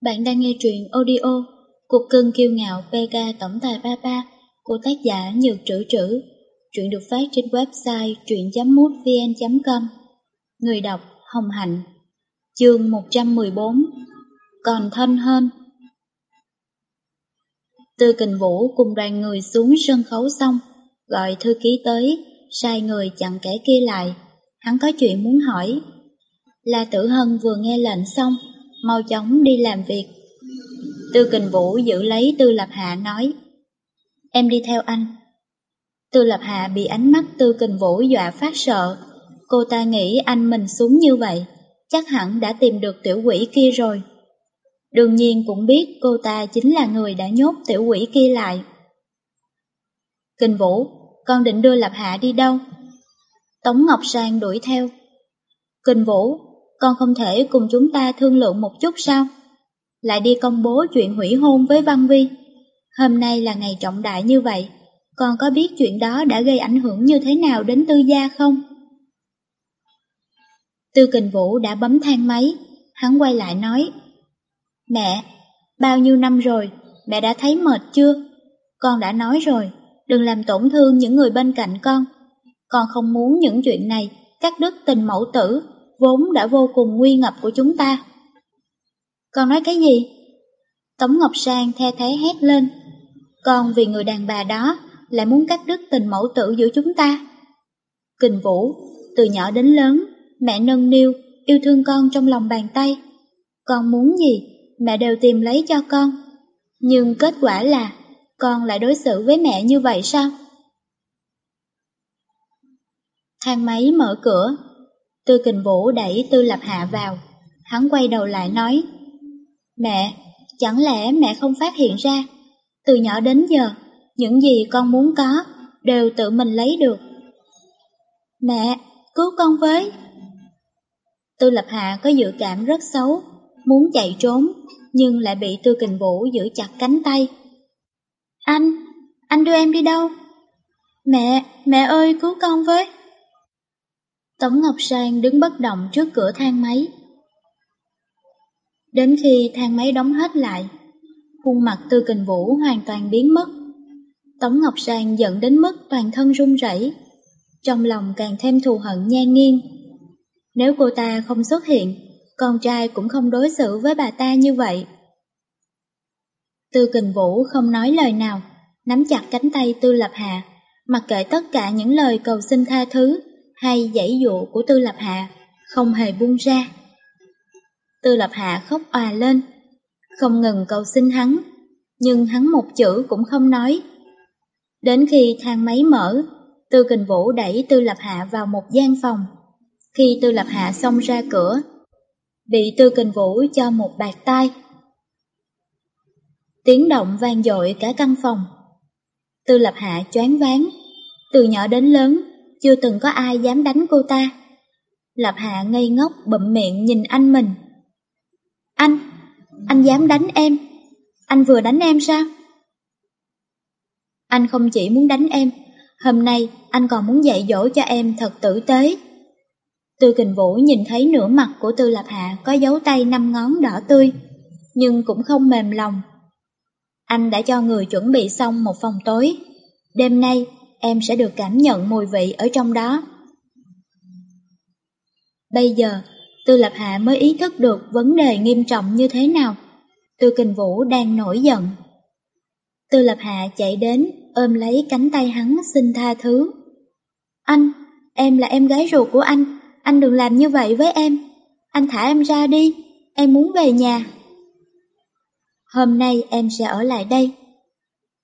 Bạn đang nghe truyện audio Cuộc cưng kiêu ngạo PK Tổng tài Papa của tác giả Nhược Trữ Trữ. Truyện được phát trên website truyện.mútvn.com Người đọc Hồng Hạnh Chương 114 Còn thân hơn Tư Kình Vũ cùng đoàn người xuống sân khấu xong, gọi thư ký tới, sai người chặn kẻ kia lại. Hắn có chuyện muốn hỏi. La Tử Hân vừa nghe lệnh xong, mau chóng đi làm việc. Tư Kình Vũ giữ lấy Tư Lập Hạ nói, em đi theo anh. Tư Lập Hạ bị ánh mắt Tư Kình Vũ dọa phát sợ, cô ta nghĩ anh mình xuống như vậy, chắc hẳn đã tìm được tiểu quỷ kia rồi. Đương nhiên cũng biết cô ta chính là người đã nhốt tiểu quỷ kia lại. Kình Vũ, con định đưa Lập Hạ đi đâu? Tống Ngọc Sang đuổi theo. Kình Vũ, con không thể cùng chúng ta thương lượng một chút sao? Lại đi công bố chuyện hủy hôn với Văn Vi. Hôm nay là ngày trọng đại như vậy, con có biết chuyện đó đã gây ảnh hưởng như thế nào đến tư gia không? Tư Kình Vũ đã bấm thang máy, hắn quay lại nói Mẹ, bao nhiêu năm rồi, mẹ đã thấy mệt chưa? Con đã nói rồi, đừng làm tổn thương những người bên cạnh con. Con không muốn những chuyện này cắt đứt tình mẫu tử vốn đã vô cùng nguy ngập của chúng ta. Con nói cái gì? Tống Ngọc Sang the thế hét lên. Con vì người đàn bà đó lại muốn cắt đứt tình mẫu tử giữa chúng ta. Kình Vũ, từ nhỏ đến lớn, mẹ nâng niu, yêu thương con trong lòng bàn tay. Con muốn gì, mẹ đều tìm lấy cho con. Nhưng kết quả là, con lại đối xử với mẹ như vậy sao? Thang máy mở cửa, Tư Kình Vũ đẩy Tư Lập Hạ vào, hắn quay đầu lại nói, Mẹ, chẳng lẽ mẹ không phát hiện ra, từ nhỏ đến giờ, những gì con muốn có, đều tự mình lấy được. Mẹ, cứu con với! Tư Lập Hạ có dự cảm rất xấu, muốn chạy trốn, nhưng lại bị Tư Kình Vũ giữ chặt cánh tay. Anh, anh đưa em đi đâu? Mẹ, mẹ ơi cứu con với! Tống Ngọc Sang đứng bất động trước cửa thang máy. Đến khi thang máy đóng hết lại, khuôn mặt Tư Kình Vũ hoàn toàn biến mất. Tống Ngọc Sang giận đến mức toàn thân run rẩy, trong lòng càng thêm thù hận nhan nghiêng. Nếu cô ta không xuất hiện, con trai cũng không đối xử với bà ta như vậy. Tư Kình Vũ không nói lời nào, nắm chặt cánh tay Tư Lập Hạ, mặc kệ tất cả những lời cầu xin tha thứ hay dãy dụ của Tư Lập Hạ không hề buông ra. Tư Lập Hạ khóc òa lên, không ngừng cầu xin hắn, nhưng hắn một chữ cũng không nói. Đến khi thang máy mở, Tư Kình Vũ đẩy Tư Lập Hạ vào một gian phòng. Khi Tư Lập Hạ xông ra cửa, bị Tư Kình Vũ cho một bạt tay. Tiếng động vang dội cả căn phòng. Tư Lập Hạ choáng váng, từ nhỏ đến lớn chưa từng có ai dám đánh cô ta. Lập Hạ ngây ngốc bậm miệng nhìn anh mình. Anh, anh dám đánh em? Anh vừa đánh em sao? Anh không chỉ muốn đánh em, hôm nay anh còn muốn dạy dỗ cho em thật tử tế. Tư Kình Vũ nhìn thấy nửa mặt của Tư Lập Hạ có dấu tay năm ngón đỏ tươi, nhưng cũng không mềm lòng. Anh đã cho người chuẩn bị xong một phòng tối. Đêm nay, em sẽ được cảm nhận mùi vị ở trong đó. Bây giờ, Tư Lập Hạ mới ý thức được vấn đề nghiêm trọng như thế nào. Tư Kình Vũ đang nổi giận. Tư Lập Hạ chạy đến, ôm lấy cánh tay hắn xin tha thứ. Anh, em là em gái ruột của anh, anh đừng làm như vậy với em. Anh thả em ra đi, em muốn về nhà. Hôm nay em sẽ ở lại đây,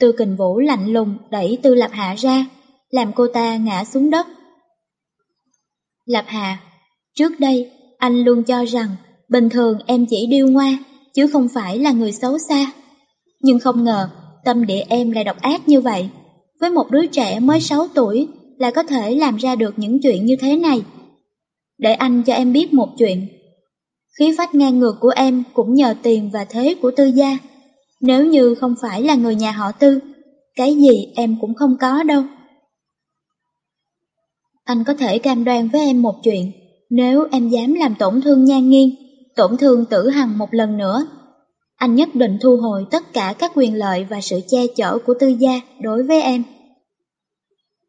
Tư kình vũ lạnh lùng đẩy Tư Lập Hạ ra, làm cô ta ngã xuống đất. Lập Hạ, trước đây anh luôn cho rằng bình thường em chỉ điêu ngoa, chứ không phải là người xấu xa. Nhưng không ngờ tâm địa em lại độc ác như vậy. Với một đứa trẻ mới 6 tuổi lại có thể làm ra được những chuyện như thế này. Để anh cho em biết một chuyện. Khí phách ngang ngược của em cũng nhờ tiền và thế của tư gia. Nếu như không phải là người nhà họ tư, cái gì em cũng không có đâu. Anh có thể cam đoan với em một chuyện, nếu em dám làm tổn thương nhan nghiêng, tổn thương tử hằng một lần nữa, anh nhất định thu hồi tất cả các quyền lợi và sự che chở của tư gia đối với em.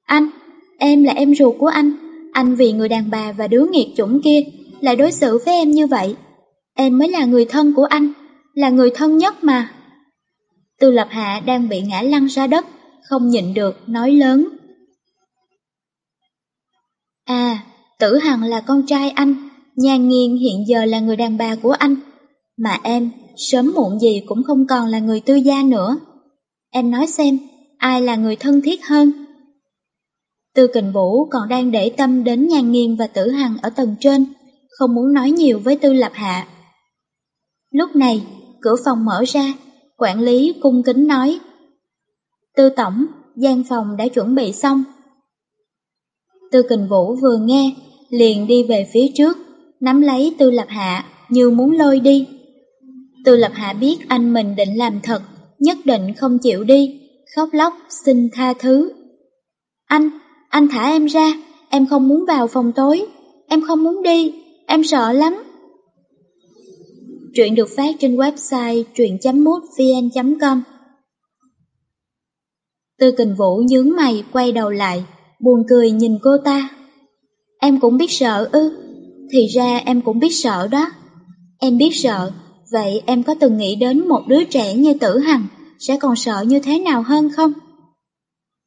Anh, em là em ruột của anh, anh vì người đàn bà và đứa nghiệt chủng kia lại đối xử với em như vậy. Em mới là người thân của anh, là người thân nhất mà. Tư Lập Hạ đang bị ngã lăn ra đất, không nhịn được, nói lớn. À, Tử Hằng là con trai anh, Nhan Nghiên hiện giờ là người đàn bà của anh, mà em sớm muộn gì cũng không còn là người tư gia nữa. Em nói xem, ai là người thân thiết hơn? Tư Kình Vũ còn đang để tâm đến Nhan Nghiên và Tử Hằng ở tầng trên, không muốn nói nhiều với Tư Lập Hạ. Lúc này, cửa phòng mở ra, quản lý cung kính nói. Tư Tổng, gian phòng đã chuẩn bị xong. Tư Kình Vũ vừa nghe, liền đi về phía trước, nắm lấy Tư Lập Hạ như muốn lôi đi. Tư Lập Hạ biết anh mình định làm thật, nhất định không chịu đi, khóc lóc xin tha thứ. Anh, anh thả em ra, em không muốn vào phòng tối, em không muốn đi, em sợ lắm. Truyện được phát trên website truyện.mútvn.com Tư kình vũ nhướng mày quay đầu lại, buồn cười nhìn cô ta. Em cũng biết sợ ư, thì ra em cũng biết sợ đó. Em biết sợ, vậy em có từng nghĩ đến một đứa trẻ như tử hằng sẽ còn sợ như thế nào hơn không?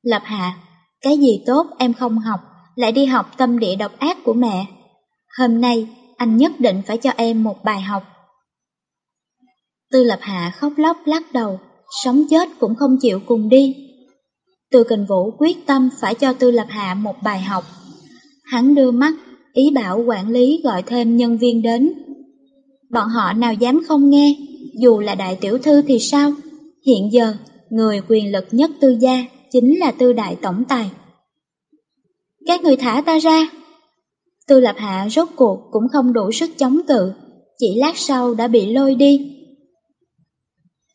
Lập Hạ, cái gì tốt em không học, lại đi học tâm địa độc ác của mẹ. Hôm nay, anh nhất định phải cho em một bài học. Tư Lập Hạ khóc lóc lắc đầu, sống chết cũng không chịu cùng đi. Từ Kình Vũ quyết tâm phải cho Tư Lập Hạ một bài học. Hắn đưa mắt, ý bảo quản lý gọi thêm nhân viên đến. Bọn họ nào dám không nghe, dù là đại tiểu thư thì sao? Hiện giờ, người quyền lực nhất tư gia chính là tư đại tổng tài. Các người thả ta ra. Tư Lập Hạ rốt cuộc cũng không đủ sức chống cự, chỉ lát sau đã bị lôi đi.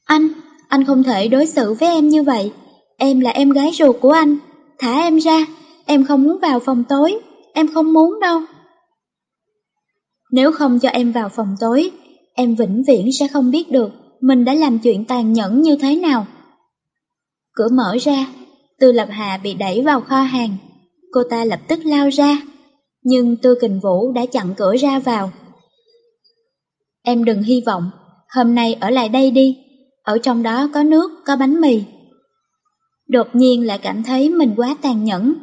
Anh, anh không thể đối xử với em như vậy. Em là em gái ruột của anh. Thả em ra, em không muốn vào phòng tối. Em không muốn đâu. Nếu không cho em vào phòng tối, em vĩnh viễn sẽ không biết được mình đã làm chuyện tàn nhẫn như thế nào. Cửa mở ra, Tư Lập Hà bị đẩy vào kho hàng. Cô ta lập tức lao ra, nhưng Tư Kình Vũ đã chặn cửa ra vào. Em đừng hy vọng, hôm nay ở lại đây đi, ở trong đó có nước, có bánh mì. Đột nhiên lại cảm thấy mình quá tàn nhẫn.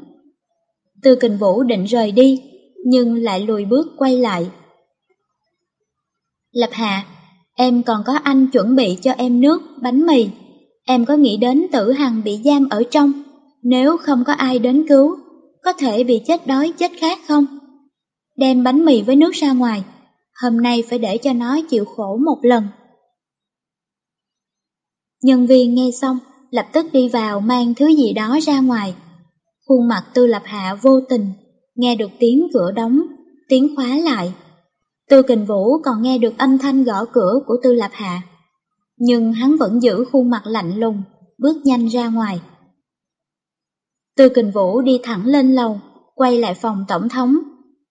Tư kình vũ định rời đi, nhưng lại lùi bước quay lại. Lập Hà, em còn có anh chuẩn bị cho em nước, bánh mì. Em có nghĩ đến tử hằng bị giam ở trong, nếu không có ai đến cứu, có thể bị chết đói chết khát không? Đem bánh mì với nước ra ngoài, hôm nay phải để cho nó chịu khổ một lần. Nhân viên nghe xong, lập tức đi vào mang thứ gì đó ra ngoài. Khuôn mặt tư lập hạ vô tình, nghe được tiếng cửa đóng, tiếng khóa lại. Tư kình vũ còn nghe được âm thanh gõ cửa của tư lập hạ. Nhưng hắn vẫn giữ khuôn mặt lạnh lùng, bước nhanh ra ngoài. Tư kình vũ đi thẳng lên lầu, quay lại phòng tổng thống,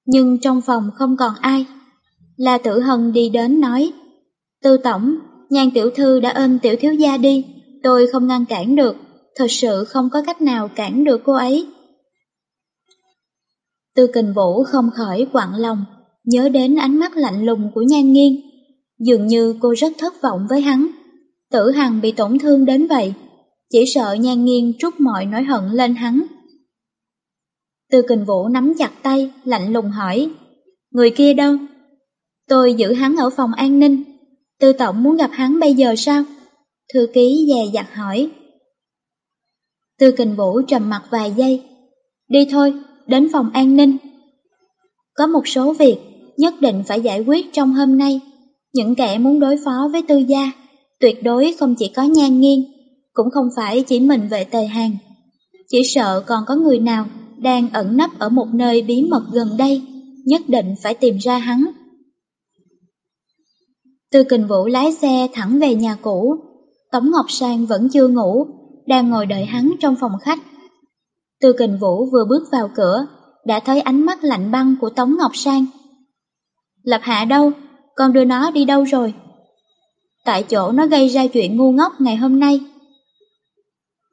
nhưng trong phòng không còn ai. La Tử Hân đi đến nói, Tư tổng, nhan tiểu thư đã ôm tiểu thiếu gia đi, tôi không ngăn cản được, thật sự không có cách nào cản được cô ấy. Tư kình vũ không khỏi quặn lòng, nhớ đến ánh mắt lạnh lùng của nhan nghiêng. Dường như cô rất thất vọng với hắn. Tử Hằng bị tổn thương đến vậy, chỉ sợ nhan nghiêng trút mọi nỗi hận lên hắn. Tư kình vũ nắm chặt tay, lạnh lùng hỏi, người kia đâu? Tôi giữ hắn ở phòng an ninh, Tư tổng muốn gặp hắn bây giờ sao? Thư ký dè dặt hỏi. Tư kình vũ trầm mặt vài giây. Đi thôi, đến phòng an ninh. Có một số việc nhất định phải giải quyết trong hôm nay. Những kẻ muốn đối phó với tư gia, tuyệt đối không chỉ có nhan nghiêng, cũng không phải chỉ mình vệ tề hàng. Chỉ sợ còn có người nào đang ẩn nấp ở một nơi bí mật gần đây, nhất định phải tìm ra hắn. Tư kình vũ lái xe thẳng về nhà cũ, Tống Ngọc Sang vẫn chưa ngủ, đang ngồi đợi hắn trong phòng khách. Tư kình vũ vừa bước vào cửa, đã thấy ánh mắt lạnh băng của Tống Ngọc Sang. Lập hạ đâu? Con đưa nó đi đâu rồi? tại chỗ nó gây ra chuyện ngu ngốc ngày hôm nay.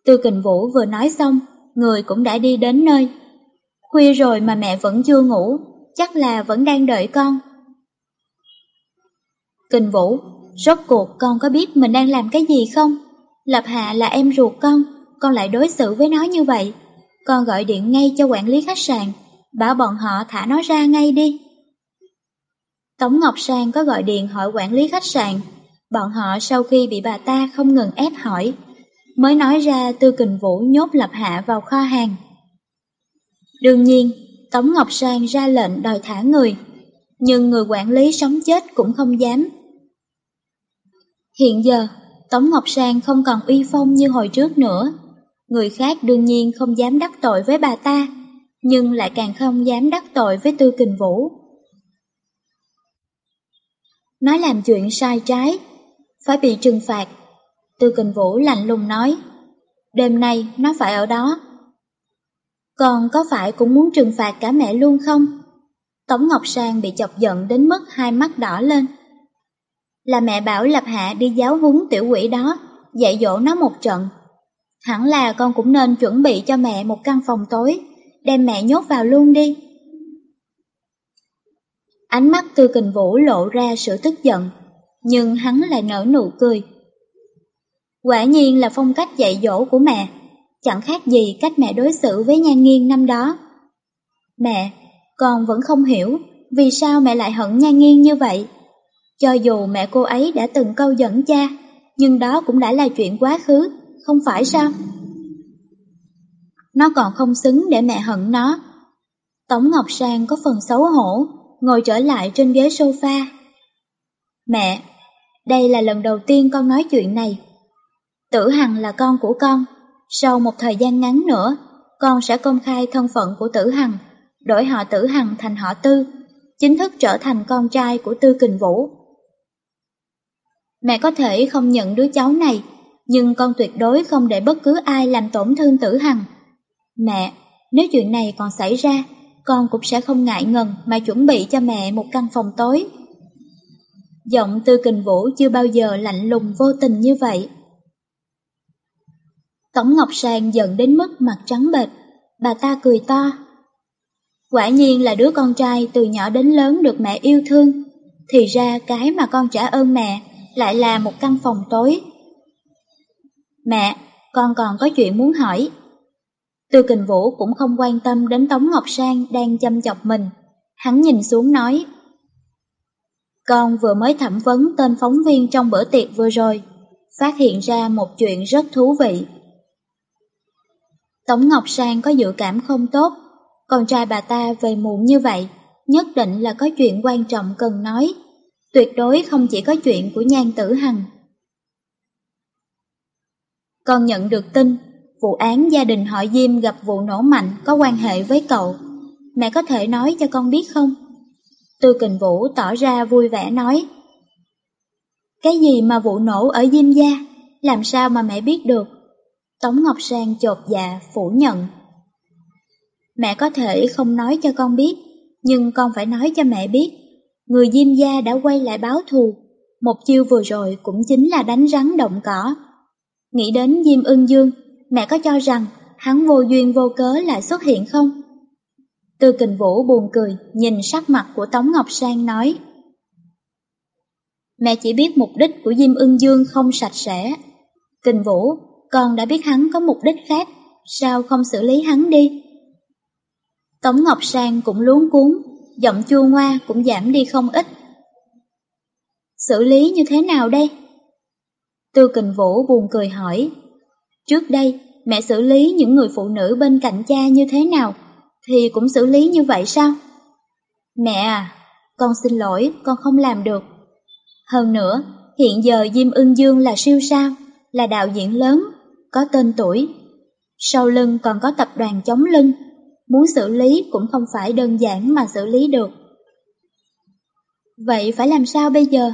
Tư Kình Vũ vừa nói xong, người cũng đã đi đến nơi. Khuya rồi mà mẹ vẫn chưa ngủ, chắc là vẫn đang đợi con. Kinh Vũ, rốt cuộc con có biết mình đang làm cái gì không? Lập Hạ là em ruột con, con lại đối xử với nó như vậy. Con gọi điện ngay cho quản lý khách sạn, bảo bọn họ thả nó ra ngay đi. Tống Ngọc Sang có gọi điện hỏi quản lý khách sạn, bọn họ sau khi bị bà ta không ngừng ép hỏi, mới nói ra Tư Kình Vũ nhốt Lập Hạ vào kho hàng. Đương nhiên, Tống Ngọc Sang ra lệnh đòi thả người, nhưng người quản lý sống chết cũng không dám. Hiện giờ, Tống Ngọc Sang không còn uy phong như hồi trước nữa. Người khác đương nhiên không dám đắc tội với bà ta, nhưng lại càng không dám đắc tội với Tư Kình Vũ. Nói làm chuyện sai trái, phải bị trừng phạt. Tư Kình Vũ lạnh lùng nói, đêm nay nó phải ở đó. Còn có phải cũng muốn trừng phạt cả mẹ luôn không? Tống Ngọc Sang bị chọc giận đến mức hai mắt đỏ lên. Là mẹ bảo Lập Hạ đi giáo huấn tiểu quỷ đó, dạy dỗ nó một trận. Hẳn là con cũng nên chuẩn bị cho mẹ một căn phòng tối, đem mẹ nhốt vào luôn đi. Ánh mắt Tư Kình Vũ lộ ra sự tức giận, nhưng hắn lại nở nụ cười. Quả nhiên là phong cách dạy dỗ của mẹ, chẳng khác gì cách mẹ đối xử với Nhan Nghiên năm đó. Mẹ, con vẫn không hiểu vì sao mẹ lại hận Nhan Nghiên như vậy. Cho dù mẹ cô ấy đã từng câu dẫn cha, nhưng đó cũng đã là chuyện quá khứ, không phải sao? Nó còn không xứng để mẹ hận nó. Tống Ngọc Sang có phần xấu hổ, ngồi trở lại trên ghế sofa. Mẹ, đây là lần đầu tiên con nói chuyện này. Tử Hằng là con của con. Sau một thời gian ngắn nữa, con sẽ công khai thân phận của Tử Hằng, đổi họ Tử Hằng thành họ Tư, chính thức trở thành con trai của Tư Kình Vũ. Mẹ có thể không nhận đứa cháu này, nhưng con tuyệt đối không để bất cứ ai làm tổn thương Tử Hằng. Mẹ, nếu chuyện này còn xảy ra, con cũng sẽ không ngại ngần mà chuẩn bị cho mẹ một căn phòng tối. Giọng Tư Kình Vũ chưa bao giờ lạnh lùng vô tình như vậy. tổng Ngọc Sàng giận đến mức mặt trắng bệch, bà ta cười to. Quả nhiên là đứa con trai từ nhỏ đến lớn được mẹ yêu thương, thì ra cái mà con trả ơn mẹ lại là một căn phòng tối. Mẹ, con còn có chuyện muốn hỏi. Tư Kình Vũ cũng không quan tâm đến Tống Ngọc Sang đang chăm chọc mình. Hắn nhìn xuống nói. Con vừa mới thẩm vấn tên phóng viên trong bữa tiệc vừa rồi, phát hiện ra một chuyện rất thú vị. Tống Ngọc Sang có dự cảm không tốt, con trai bà ta về muộn như vậy, nhất định là có chuyện quan trọng cần nói. Tuyệt đối không chỉ có chuyện của nhan tử hằng. Con nhận được tin, vụ án gia đình họ Diêm gặp vụ nổ mạnh có quan hệ với cậu. Mẹ có thể nói cho con biết không? Tư kình vũ tỏ ra vui vẻ nói. Cái gì mà vụ nổ ở Diêm gia, làm sao mà mẹ biết được? Tống Ngọc Sang chột dạ phủ nhận. Mẹ có thể không nói cho con biết, nhưng con phải nói cho mẹ biết. Người Diêm gia đã quay lại báo thù, một chiêu vừa rồi cũng chính là đánh rắn động cỏ. Nghĩ đến Diêm ưng dương, mẹ có cho rằng hắn vô duyên vô cớ lại xuất hiện không? Tư kình vũ buồn cười, nhìn sắc mặt của Tống Ngọc Sang nói. Mẹ chỉ biết mục đích của Diêm ưng dương không sạch sẽ. Kình vũ, con đã biết hắn có mục đích khác, sao không xử lý hắn đi? Tống Ngọc Sang cũng luống cuốn, giọng chua ngoa cũng giảm đi không ít. Xử lý như thế nào đây? Tư Kình Vũ buồn cười hỏi. Trước đây, mẹ xử lý những người phụ nữ bên cạnh cha như thế nào, thì cũng xử lý như vậy sao? Mẹ à, con xin lỗi, con không làm được. Hơn nữa, hiện giờ Diêm Ưng Dương là siêu sao, là đạo diễn lớn, có tên tuổi. Sau lưng còn có tập đoàn chống lưng, muốn xử lý cũng không phải đơn giản mà xử lý được. Vậy phải làm sao bây giờ?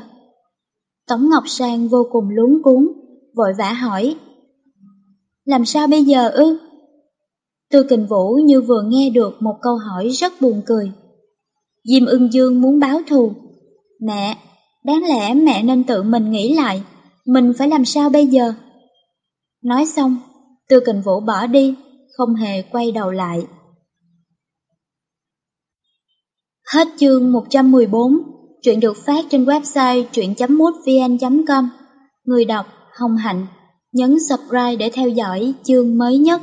Tống Ngọc Sang vô cùng luống cuốn, vội vã hỏi. Làm sao bây giờ ư? Tư Kình Vũ như vừa nghe được một câu hỏi rất buồn cười. Diêm ưng dương muốn báo thù. Mẹ, Đáng lẽ mẹ nên tự mình nghĩ lại, mình phải làm sao bây giờ? Nói xong, Tư Kình Vũ bỏ đi, không hề quay đầu lại. Hết chương 114, Chuyện được phát trên website truyện.mútvn.com. Người đọc Hồng Hạnh, nhấn subscribe để theo dõi chương mới nhất.